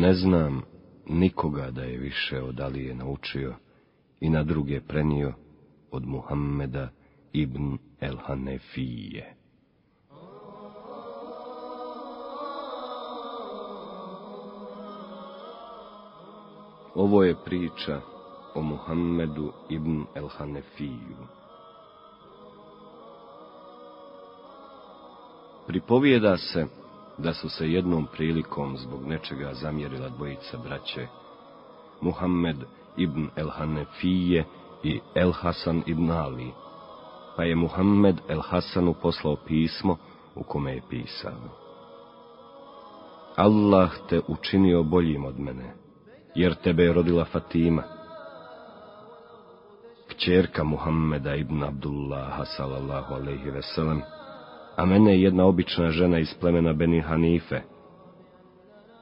Ne znam nikoga da je više od Alije naučio i na druge prenio od Muhammeda ibn el Hanefije. Ovo je priča o Muhammedu ibn el Hanefiju. Pripovijeda se da su se jednom prilikom zbog nečega zamjerila dvojica braće, Muhammed ibn el Hanefije i El Hasan ibn Ali, pa je Muhammed el Hasanu poslao pismo u kome je pisao. Allah te učinio boljim od mene, jer tebe je rodila Fatima, kćerka Muhammeda ibn Abdullaha sallallahu alaihi veselem, a mene je jedna obična žena iz plemena Beni Hanife.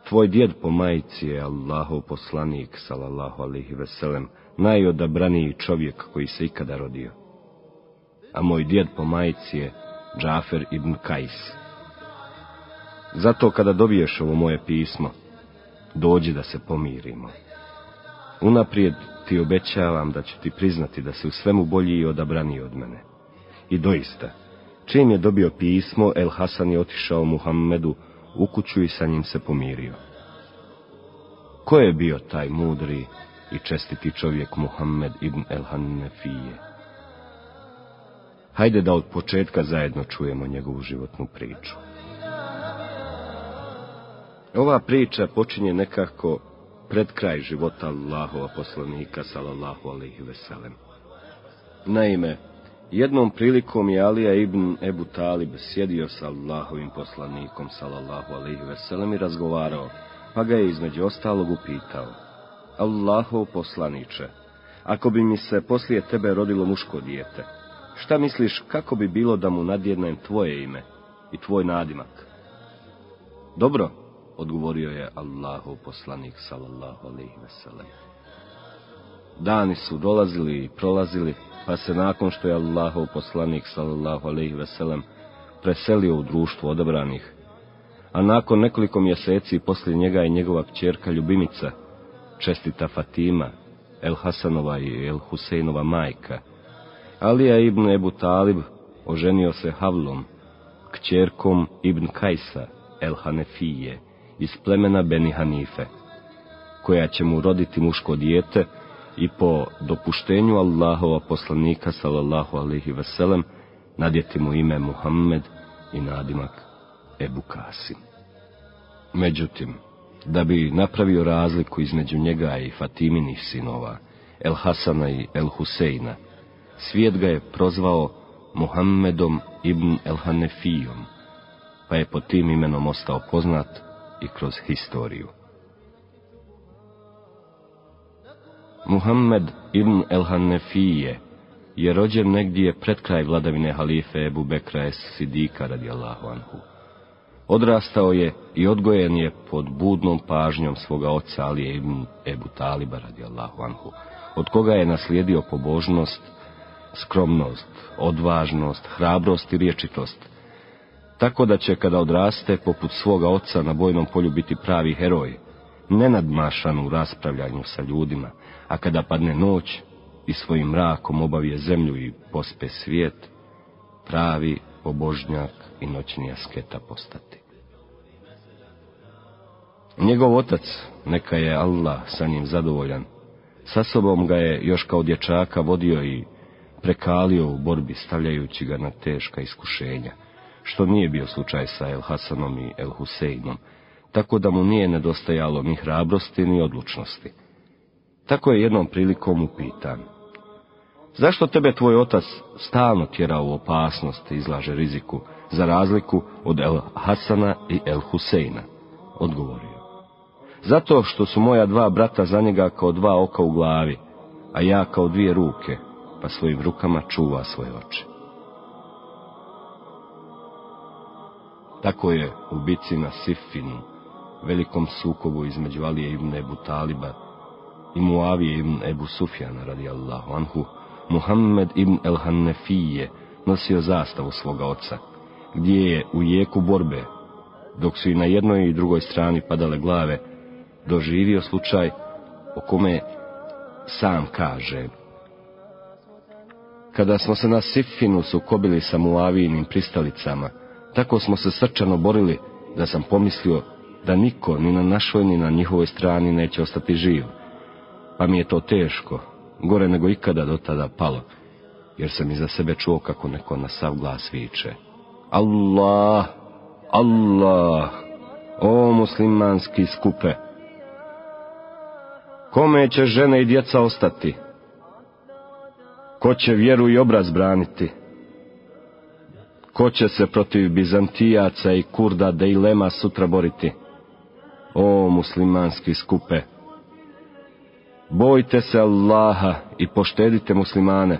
Tvoj djed po majici je Allahov poslanik, salallahu alihi veselem, najodabraniji čovjek koji se ikada rodio. A moj djed po majici je Džafer ibn Kajs. Zato kada dobiješ ovo moje pismo, dođi da se pomirimo. Unaprijed ti obećavam da ću ti priznati da se u svemu bolji i odabraniji od mene. I doista, Čim je dobio pismo, El Hasan je otišao Muhammedu u kuću i sa njim se pomirio. Ko je bio taj mudri i čestiti čovjek Muhammed ibn El Hanefije? Hajde da od početka zajedno čujemo njegovu životnu priču. Ova priča počinje nekako pred kraj života Allahova poslanika, sallallahu alaihi veselem. Naime, Jednom prilikom je Alija ibn Ebu Talib sjedio sa Allahovim poslanikom, salallahu alaihi veselem, i razgovarao, pa ga je između ostalog upitao. Allahov poslaniče, ako bi mi se poslije tebe rodilo muško dijete, šta misliš kako bi bilo da mu nadjednem tvoje ime i tvoj nadimak? Dobro, odgovorio je Allahov poslanik, salallahu alaihi veselem. Dani su dolazili i prolazili, pa se nakon što je Allahov poslanik sallallahu alejhi ve sellem preselio u društvo odabranih, a nakon nekoliko mjeseci poslije njega i njegova kćerka Ljubimica, čestita Fatima, El Hasanova i El Huseinova majka, Alija ibn Ebu Talib oženio se Havlom, kćerkom ibn Kajsa, El Hanefije, iz plemena Beni Hanife, koja će mu roditi muško dijete, i po dopuštenju Allahova poslanika sallallahu alihi veselem nadjeti mu ime Muhammed i nadimak Ebu Kasim. Međutim, da bi napravio razliku između njega i Fatiminih sinova, El Hasana i El Huseina, svijet ga je prozvao Muhammedom ibn El Hanefijom, pa je pod tim imenom ostao poznat i kroz historiju. Muhammed ibn el-Hanefije je rođen negdje pred kraj vladavine halife Ebu Bekra es Sidika radijallahu anhu. Odrastao je i odgojen je pod budnom pažnjom svoga oca Alije ibn Ebu Taliba radijallahu anhu, od koga je naslijedio pobožnost, skromnost, odvažnost, hrabrost i riječitost, tako da će kada odraste poput svoga oca na bojnom polju biti pravi heroj, nenadmašan u raspravljanju sa ljudima, a kada padne noć i svojim mrakom obavije zemlju i pospe svijet, pravi pobožnjak i noćni asketa postati. Njegov otac, neka je Allah sa njim zadovoljan, sa sobom ga je još kao dječaka vodio i prekalio u borbi stavljajući ga na teška iskušenja, što nije bio slučaj sa El Hasanom i El Huseinom, tako da mu nije nedostajalo ni hrabrosti ni odlučnosti. Tako je jednom prilikom upitan. Zašto tebe tvoj otac stalno tjera u opasnost i izlaže riziku, za razliku od El Hasana i El Huseina? Odgovorio. Zato što su moja dva brata za njega kao dva oka u glavi, a ja kao dvije ruke, pa svojim rukama čuva svoje oči. Tako je u bici na Sifinu, velikom sukobu između Alije ibn Ebu Taliba i Muavije ibn Ebu Sufjana radijallahu anhu, Muhammed ibn El Hannefije nosio zastavu svoga oca, gdje je u jeku borbe, dok su i na jednoj i drugoj strani padale glave, doživio slučaj o kome sam kaže. Kada smo se na Sifinu sukobili sa Muavijinim pristalicama, tako smo se srčano borili da sam pomislio da niko ni na našoj ni na njihovoj strani neće ostati živ. Pa mi je to teško, gore nego ikada do tada palo, jer sam iza sebe čuo kako neko na sav glas viče. Allah, Allah, o muslimanski skupe, kome će žene i djeca ostati? Ko će vjeru i obraz braniti? Ko će se protiv Bizantijaca i Kurda da i Lema sutra boriti? O muslimanski skupe! Bojte se Allaha i poštedite muslimane.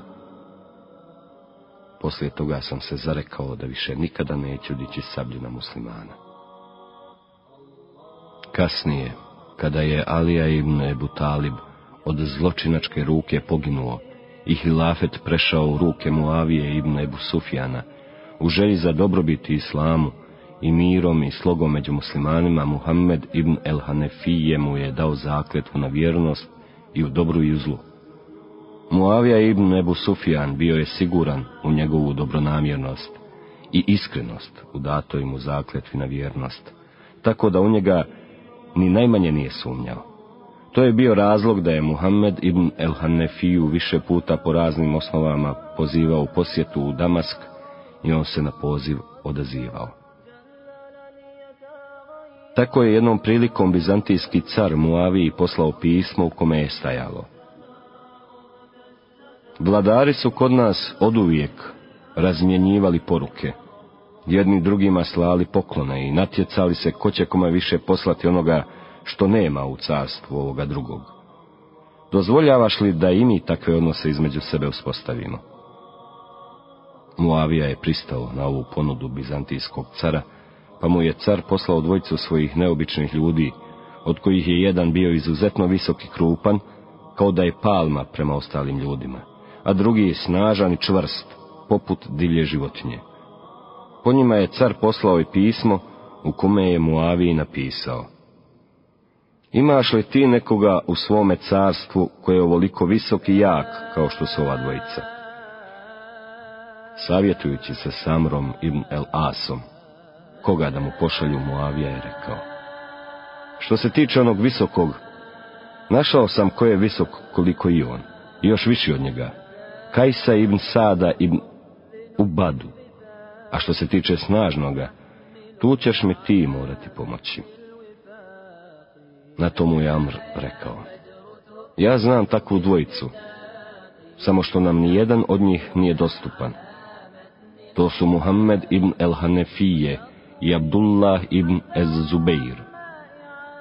Poslije toga sam se zarekao da više nikada neću dići sablju na muslimana. Kasnije, kada je Alija ibn Ebu Talib od zločinačke ruke poginuo i hilafet prešao u ruke Muavije ibn Ebu Sufjana, u želji za dobrobiti islamu i mirom i slogom među muslimanima, Muhammed ibn el Hanefije mu je dao zakletvu na vjernost i u dobru i u zlu. Muavija ibn Ebu Sufjan bio je siguran u njegovu dobronamjernost i iskrenost u datoj mu zakletvi na vjernost, tako da u njega ni najmanje nije sumnjao. To je bio razlog da je Muhammed ibn el Hanefiju više puta po raznim osnovama pozivao u posjetu u Damask i on se na poziv odazivao. Tako je jednom prilikom bizantijski car Muaviji poslao pismo u kome je stajalo. Vladari su kod nas oduvijek razmjenjivali poruke, jedni drugima slali poklone i natjecali se ko će kome više poslati onoga što nema u carstvu ovoga drugog. Dozvoljavaš li da i mi takve odnose između sebe uspostavimo? Muavija je pristao na ovu ponudu bizantijskog cara, pa mu je car poslao dvojicu svojih neobičnih ljudi, od kojih je jedan bio izuzetno visok i krupan, kao da je palma prema ostalim ljudima, a drugi je snažan i čvrst, poput divlje životinje. Po njima je car poslao i pismo u kome je Muaviji napisao. Imaš li ti nekoga u svome carstvu koji je ovoliko visok i jak kao što su ova dvojica? Savjetujući se Samrom ibn El Asom, koga da mu pošalju Muavija je rekao. Što se tiče onog visokog, našao sam ko je visok koliko i on, još viši od njega, Kajsa ibn Sada ibn Ubadu. A što se tiče snažnoga, tu ćeš mi ti morati pomoći. Na tomu je Amr rekao. Ja znam takvu dvojicu, samo što nam ni jedan od njih nije dostupan. To su Muhammed ibn el Hanefije i Abdullah ibn ez Zubeir.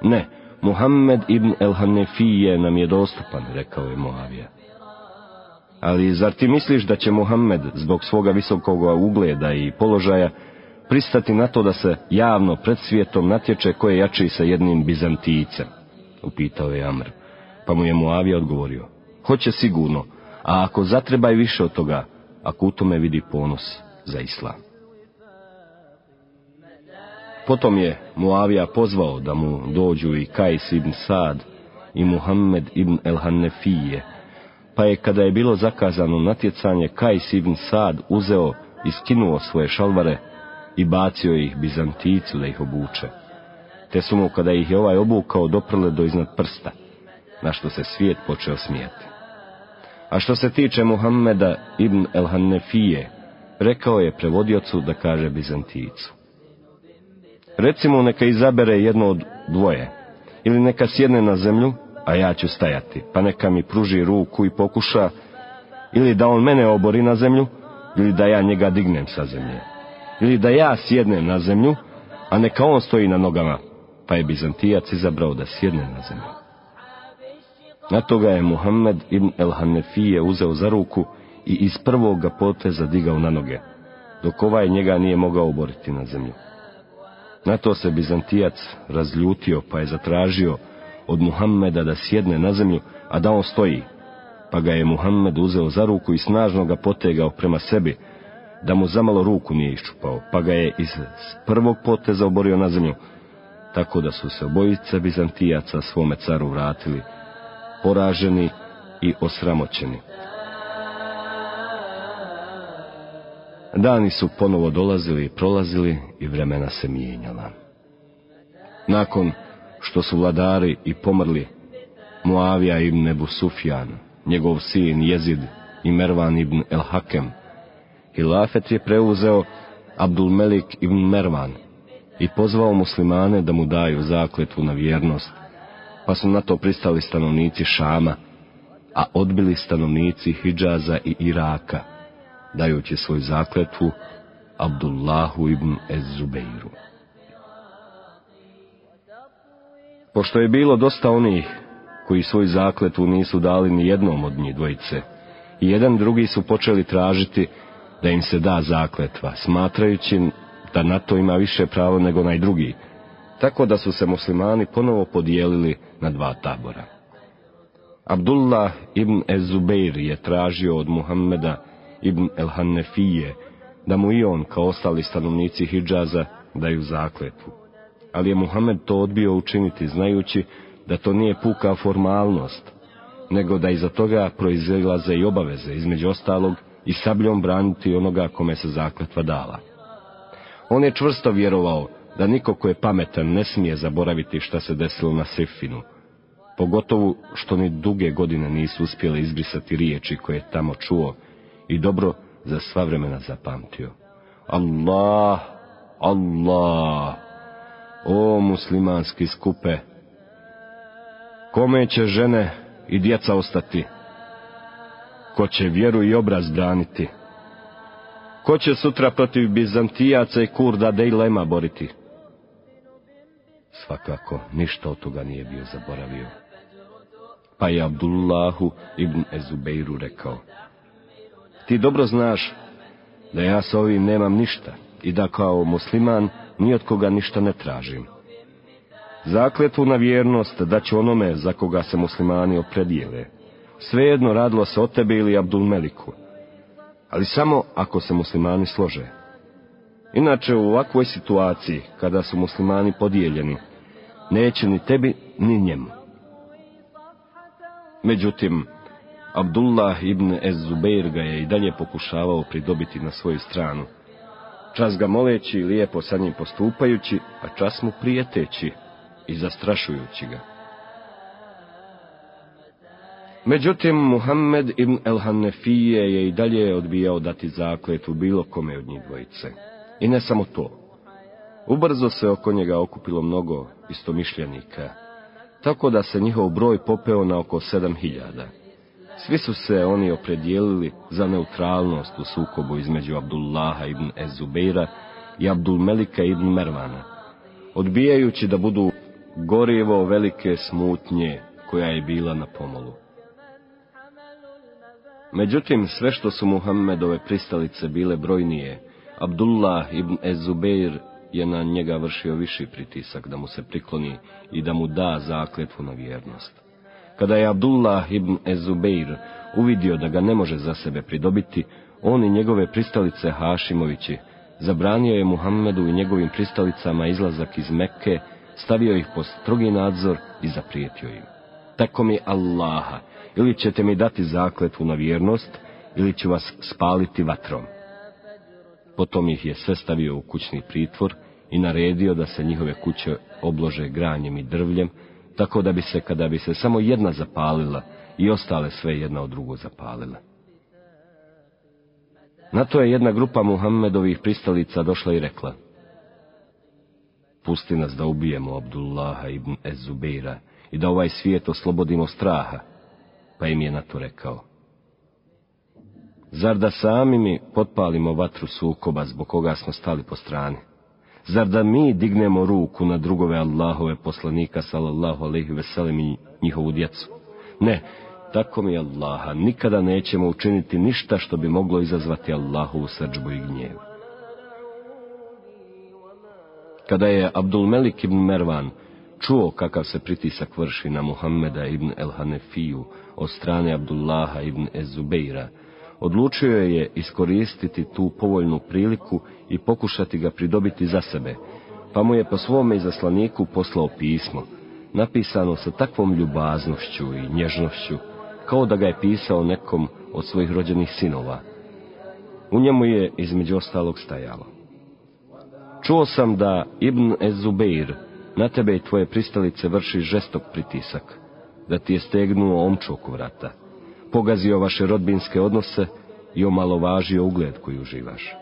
Ne, Muhammed ibn el Hanefije nam je dostupan, rekao je Moavija. Ali zar ti misliš da će Muhammed zbog svoga visokog ugleda i položaja pristati na to da se javno pred svijetom natječe koje jači sa jednim Bizantijcem? Upitao je Amr. Pa mu je Muavija odgovorio. Hoće sigurno, a ako zatreba i više od toga, ako u tome vidi ponos za islam. Potom je Muavija pozvao da mu dođu i Kajs ibn Sad i Muhammed ibn el Hanefije, pa je kada je bilo zakazano natjecanje Kajs ibn Sad uzeo i skinuo svoje šalvare i bacio ih Bizanticu da ih obuče. Te su mu kada ih je ovaj obukao doprle do iznad prsta, na što se svijet počeo smijeti. A što se tiče Muhammeda ibn el Hanefije, rekao je prevodiocu da kaže Bizantijicu. Recimo neka izabere jedno od dvoje, ili neka sjedne na zemlju, a ja ću stajati, pa neka mi pruži ruku i pokuša, ili da on mene obori na zemlju, ili da ja njega dignem sa zemlje, ili da ja sjednem na zemlju, a neka on stoji na nogama, pa je Bizantijac izabrao da sjedne na zemlju. Na toga je Muhammed ibn el Hanefije uzeo za ruku i iz prvoga poteza digao na noge, dok ovaj njega nije mogao oboriti na zemlju. Na to se Bizantijac razljutio, pa je zatražio od Muhammeda da sjedne na zemlju, a da on stoji, pa ga je Muhammed uzeo za ruku i snažno ga potegao prema sebi, da mu zamalo ruku nije iščupao, pa ga je iz prvog poteza oborio na zemlju, tako da su se obojice Bizantijaca svome caru vratili, poraženi i osramoćeni. Dani su ponovo dolazili i prolazili i vremena se mijenjala. Nakon što su vladari i pomrli Muavija ibn Ebu Sufjan, njegov sin Jezid i Mervan ibn El Hakem, Hilafet je preuzeo Abdul Melik ibn Mervan i pozvao muslimane da mu daju zakletvu na vjernost, pa su na to pristali stanovnici Šama, a odbili stanovnici Hidžaza i Iraka, dajući svoju zakletvu Abdullahu ibn Ezubeiru. Pošto je bilo dosta onih koji svoju zakletvu nisu dali ni jednom od njih dvojice, i jedan drugi su počeli tražiti da im se da zakletva, smatrajući da na to ima više pravo nego onaj drugi, tako da su se muslimani ponovo podijelili na dva tabora. Abdullah ibn Ezubeir je tražio od Muhammeda ibn el-Hannefije da mu i on, kao ostali stanovnici Hidžaza, daju zakletvu. Ali je Muhammed to odbio učiniti, znajući da to nije puka formalnost, nego da iza toga proizilaze i obaveze, između ostalog i sabljom braniti onoga kome se zakletva dala. On je čvrsto vjerovao da niko ko je pametan ne smije zaboraviti šta se desilo na Sifinu, pogotovo što ni duge godine nisu uspjele izbrisati riječi koje je tamo čuo i dobro za sva vremena zapamtio. Allah, Allah, o muslimanski skupe, kome će žene i djeca ostati? Ko će vjeru i obraz braniti? Ko će sutra protiv Bizantijaca i Kurda Dejlema boriti? Svakako, ništa od toga nije bio zaboravio. Pa je Abdullahu ibn Ezubeiru rekao, ti dobro znaš da ja s ovim nemam ništa i da kao musliman ni od koga ništa ne tražim. Zakletvu na vjernost da će onome za koga se muslimani opredijele. Svejedno radilo se o tebi ili Abdul Meliku. Ali samo ako se muslimani slože. Inače u ovakvoj situaciji, kada su muslimani podijeljeni, neće ni tebi, ni njemu. Međutim, Abdullah ibn Ez-Zubeir ga je i dalje pokušavao pridobiti na svoju stranu. Čas ga moleći, lijepo sa njim postupajući, a čas mu prijeteći i zastrašujući ga. Međutim, Muhammed ibn el-Hanefije je i dalje odbijao dati zakletu bilo kome od njih dvojice. I ne samo to. Ubrzo se oko njega okupilo mnogo istomišljenika, tako da se njihov broj popeo na oko sedam hiljada. Svi su se oni opredijelili za neutralnost u sukobu između Abdullaha ibn Ezubeira i Abdul Melika ibn Mervana, odbijajući da budu gorivo velike smutnje koja je bila na pomolu. Međutim, sve što su Muhammedove pristalice bile brojnije, Abdullah ibn Ezubeir je na njega vršio viši pritisak da mu se prikloni i da mu da zakletvu na vjernost. Kada je Abdullah ibn Ezubeir uvidio da ga ne može za sebe pridobiti, on i njegove pristalice Hašimovići zabranio je Muhammedu i njegovim pristalicama izlazak iz Mekke, stavio ih pod strogi nadzor i zaprijetio im. Tako mi Allaha, ili ćete mi dati zakletvu na vjernost, ili ću vas spaliti vatrom. Potom ih je sve stavio u kućni pritvor i naredio da se njihove kuće oblože granjem i drvljem, tako da bi se, kada bi se samo jedna zapalila, i ostale sve jedna od drugu zapalile. Na to je jedna grupa Muhammedovih pristalica došla i rekla, pusti nas da ubijemo Abdullaha ibn Ezubeira i da ovaj svijet oslobodimo straha, pa im je na to rekao. Zar da sami mi potpalimo vatru sukoba zbog koga smo stali po strani? Zar da mi dignemo ruku na drugove Allahove poslanika, sallallahu alaihi veselim i njihovu djecu? Ne, tako mi Allaha, nikada nećemo učiniti ništa što bi moglo izazvati Allahovu srđbu i gnjev. Kada je Abdul Melik ibn Mervan čuo kakav se pritisak vrši na Muhammeda ibn El Hanefiju od strane Abdullaha ibn Ezubeira, odlučio je iskoristiti tu povoljnu priliku i pokušati ga pridobiti za sebe, pa mu je po svome izaslaniku poslao pismo, napisano sa takvom ljubaznošću i nježnošću, kao da ga je pisao nekom od svojih rođenih sinova. U njemu je između ostalog stajalo. Čuo sam da Ibn Ezubeir na tebe i tvoje pristalice vrši žestok pritisak, da ti je stegnuo omču oko vrata, pogazio vaše rodbinske odnose i omalovažio ugled koji uživaš.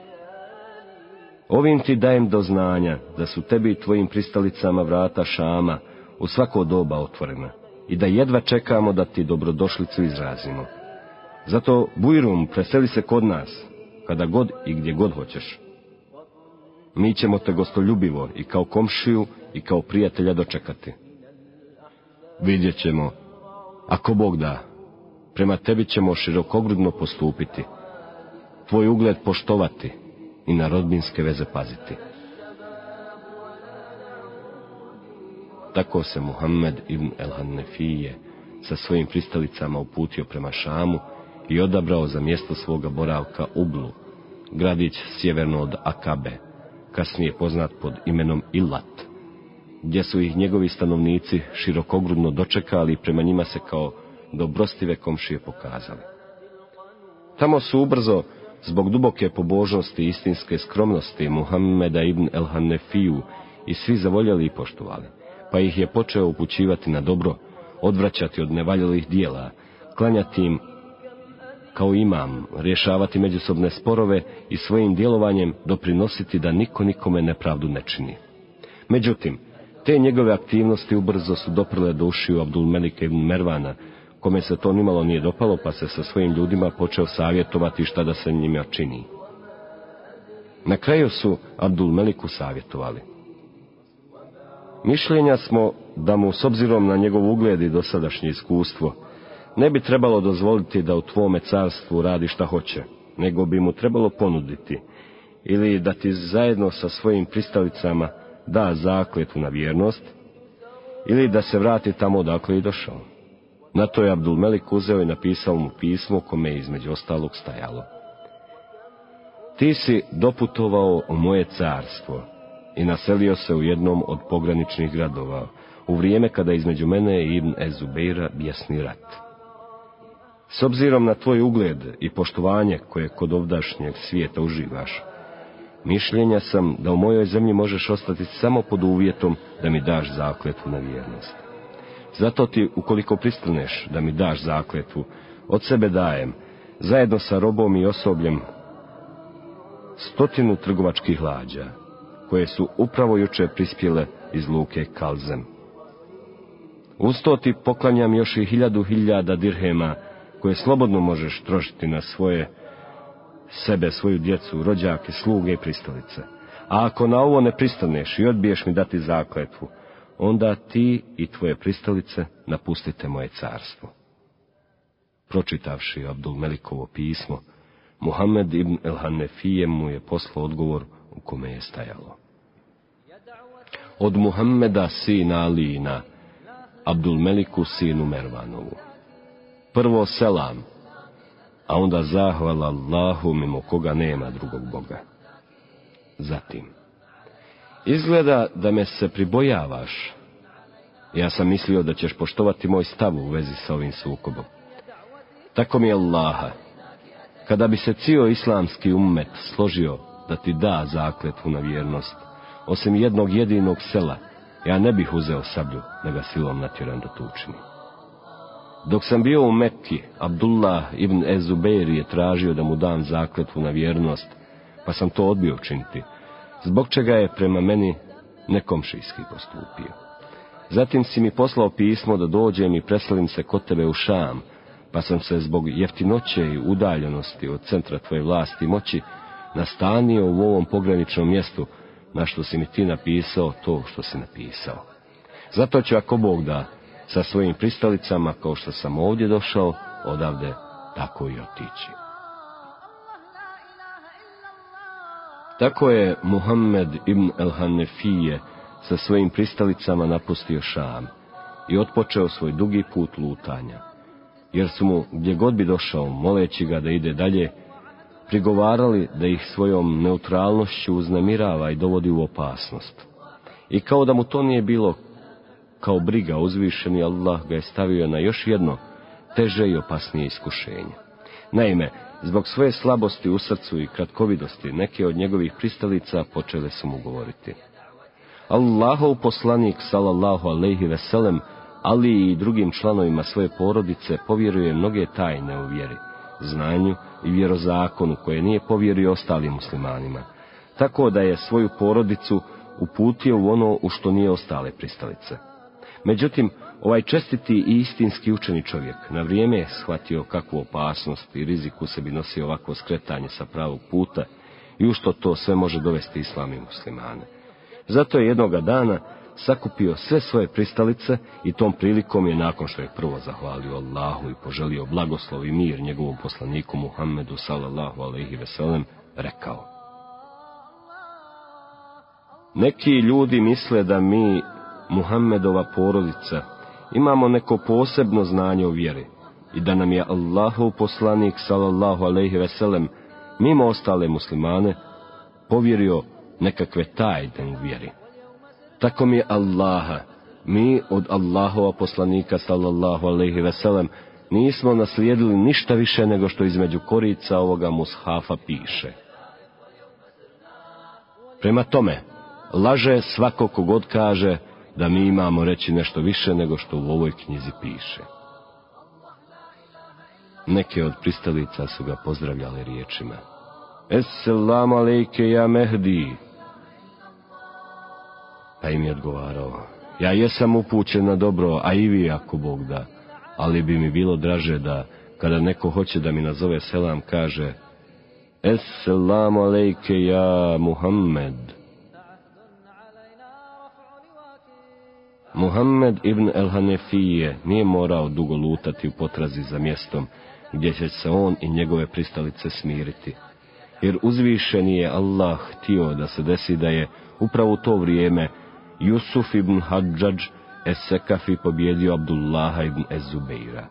Ovim ti dajem do znanja da su tebi i tvojim pristalicama vrata Šama u svako doba otvorena i da jedva čekamo da ti dobrodošlicu izrazimo. Zato, Bujrum, preseli se kod nas, kada god i gdje god hoćeš. Mi ćemo te gostoljubivo i kao komšiju i kao prijatelja dočekati. Vidjet ćemo, ako Bog da, prema tebi ćemo širokogrudno postupiti, tvoj ugled poštovati i na rodbinske veze paziti. Tako se Muhammed ibn el-Hannefije sa svojim pristalicama uputio prema Šamu i odabrao za mjesto svoga boravka Ublu, gradić sjeverno od Akabe, kasnije poznat pod imenom Ilat, gdje su ih njegovi stanovnici širokogrudno dočekali i prema njima se kao dobrostive komšije pokazali. Tamo su ubrzo, zbog duboke pobožnosti i istinske skromnosti Muhammeda ibn el-Hanefiju i svi zavoljeli i poštovali, pa ih je počeo upućivati na dobro, odvraćati od nevaljelih dijela, klanjati im kao imam, rješavati međusobne sporove i svojim djelovanjem doprinositi da niko nikome nepravdu ne čini. Međutim, te njegove aktivnosti ubrzo su doprle do ušiju Abdul Melike ibn Mervana, kome se to nimalo nije dopalo, pa se sa svojim ljudima počeo savjetovati šta da se njima čini. Na kraju su Abdul Meliku savjetovali. Mišljenja smo da mu, s obzirom na njegov ugled i dosadašnje iskustvo, ne bi trebalo dozvoliti da u tvome carstvu radi šta hoće, nego bi mu trebalo ponuditi, ili da ti zajedno sa svojim pristalicama da zakletu na vjernost, ili da se vrati tamo odakle i došao. Na to je Abdul Melik uzeo i napisao mu pismo kome je između ostalog stajalo. Ti si doputovao u moje carstvo i naselio se u jednom od pograničnih gradova, u vrijeme kada između mene i Ibn Ezubeira bjesni rat. S obzirom na tvoj ugled i poštovanje koje kod ovdašnjeg svijeta uživaš, mišljenja sam da u mojoj zemlji možeš ostati samo pod uvjetom da mi daš zakletvu na vjernost. Zato ti, ukoliko pristaneš da mi daš zakletvu, od sebe dajem, zajedno sa robom i osobljem, stotinu trgovačkih lađa, koje su upravo juče prispjele iz luke Kalzem. Uz to ti poklanjam još i hiljadu hiljada dirhema, koje slobodno možeš trošiti na svoje sebe, svoju djecu, rođake, sluge i pristalice. A ako na ovo ne pristaneš i odbiješ mi dati zakletvu, onda ti i tvoje pristalice napustite moje carstvo. Pročitavši Abdul Melikovo pismo, Muhammed ibn el Hanefije mu je poslao odgovor u kome je stajalo. Od Muhammeda sina Alina, Abdul Meliku sinu Mervanovu. Prvo selam, a onda zahvala Allahu mimo koga nema drugog Boga. Zatim, izgleda da me se pribojavaš. Ja sam mislio da ćeš poštovati moj stav u vezi sa ovim sukobom. Tako mi je Allaha, kada bi se cijel islamski ummet složio da ti da zakletvu na vjernost, osim jednog jedinog sela, ja ne bih uzeo sablju da ga silom natjeram do tučini. Dok sam bio u Mekki, Abdullah ibn Ezubeir je tražio da mu dam zakletvu na vjernost, pa sam to odbio učiniti, zbog čega je prema meni nekomšijski postupio. Zatim si mi poslao pismo da dođem i preselim se kod tebe u Šam, pa sam se zbog jeftinoće i udaljenosti od centra tvoje vlasti i moći nastanio u ovom pograničnom mjestu, na što si mi ti napisao to što si napisao. Zato ću ako Bog da, sa svojim pristalicama, kao što sam ovdje došao, odavde tako i otići. Tako je Muhammed ibn el-Hanefije sa svojim pristalicama napustio Šam i otpočeo svoj dugi put lutanja, jer su mu, gdje god bi došao, moleći ga da ide dalje, prigovarali da ih svojom neutralnošću uznemirava i dovodi u opasnost. I kao da mu to nije bilo kao briga uzvišeni, Allah ga je stavio na još jedno teže i opasnije iskušenje. Naime, zbog svoje slabosti u srcu i kratkovidosti, neke od njegovih pristalica počele su mu govoriti. Allahov poslanik, salallahu alaihi veselem, ali i drugim članovima svoje porodice povjeruje mnoge tajne u vjeri, znanju i vjerozakonu koje nije povjerio ostalim muslimanima, tako da je svoju porodicu uputio u ono u što nije ostale pristalice. Međutim, ovaj čestiti i istinski učeni čovjek na vrijeme je shvatio kakvu opasnost i riziku sebi nosi ovako skretanje sa pravog puta i u što to sve može dovesti islam i muslimane. Zato je jednoga dana sakupio sve svoje pristalice i tom prilikom je nakon što je prvo zahvalio Allahu i poželio blagoslov i mir njegovom poslaniku Muhammedu sallallahu alaihi veselem, rekao. Neki ljudi misle da mi, Muhammedova porodica, imamo neko posebno znanje o vjeri i da nam je Allahov poslanik sallallahu alaihi veselem, mimo ostale muslimane, povjerio nekakve tajne u vjeri. Tako mi je Allaha, mi od Allahova poslanika sallallahu alaihi veselem nismo naslijedili ništa više nego što između korica ovoga mushafa piše. Prema tome, laže svako kogod kaže da mi imamo reći nešto više nego što u ovoj knjizi piše. Neke od pristalica su ga pozdravljale riječima. Esselamu alejke ja Mehdi, pa im je odgovarao, ja jesam upućen na dobro, a i vi ako Bog da, ali bi mi bilo draže da, kada neko hoće da mi nazove selam, kaže, Esselamu alejke ja Muhammed. Muhammed ibn el Hanefije nije morao dugo lutati u potrazi za mjestom, gdje će se on i njegove pristalice smiriti. Jer uzvišeni je Allah htio da se desi da je upravo u to vrijeme Jusuf ibn Hadžađ Esekafi pobjedio Abdullaha ibn Ezubeira.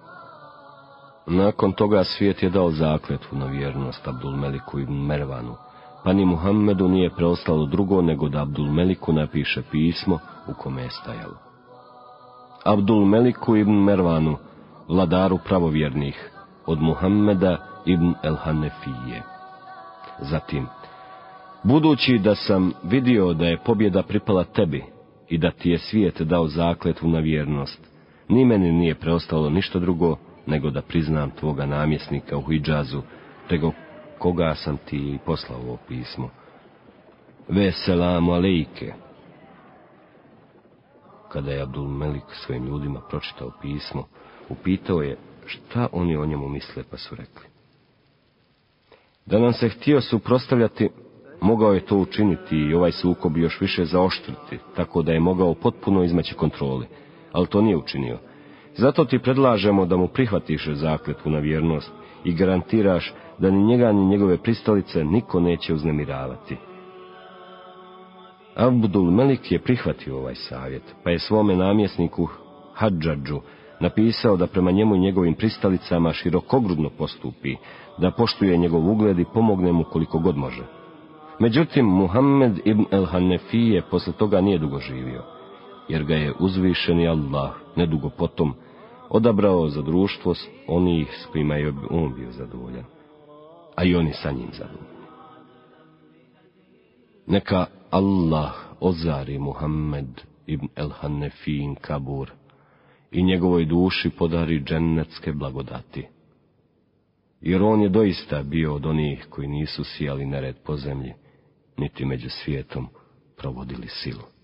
Nakon toga svijet je dao zakletvu na vjernost Abdul Meliku ibn Mervanu, pa ni Muhammedu nije preostalo drugo nego da Abdul Meliku napiše pismo u kome je stajalo. Abdul Meliku ibn Mervanu, vladaru pravovjernih, od Muhammeda ibn El Hanefije. Zatim, budući da sam vidio da je pobjeda pripala tebi, i da ti je svijet dao zakletvu na vjernost, ni meni nije preostalo ništa drugo nego da priznam tvoga namjesnika u Hidžazu, tego koga sam ti poslao ovo pismo. Veselamu alejke. Kada je Abdul Melik svojim ljudima pročitao pismo, upitao je šta oni o njemu misle, pa su rekli. Da nam se htio suprostavljati, mogao je to učiniti i ovaj sukob još više zaoštriti, tako da je mogao potpuno izmaći kontroli, ali to nije učinio. Zato ti predlažemo da mu prihvatiš zakletvu na vjernost i garantiraš da ni njega ni njegove pristalice niko neće uznemiravati. Abdul Melik je prihvatio ovaj savjet, pa je svome namjesniku Hadžadžu napisao da prema njemu i njegovim pristalicama širokogrudno postupi, da poštuje njegov ugled i pomogne mu koliko god može. Međutim, Muhammed ibn el Hanefije posle toga nije dugo živio, jer ga je uzvišeni Allah nedugo potom odabrao za društvo onih s kojima je on bio zadovoljan, a i oni sa njim zadovoljni. Neka Allah ozari Muhammed ibn el Hanefin Kabur i njegovoj duši podari džennetske blagodati. Jer on je doista bio od onih koji nisu sijali nered po zemlji, niti među svijetom provodili silu.